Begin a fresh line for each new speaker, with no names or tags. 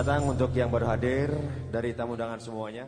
datang untuk yang baru hadir dari tamu undangan semuanya.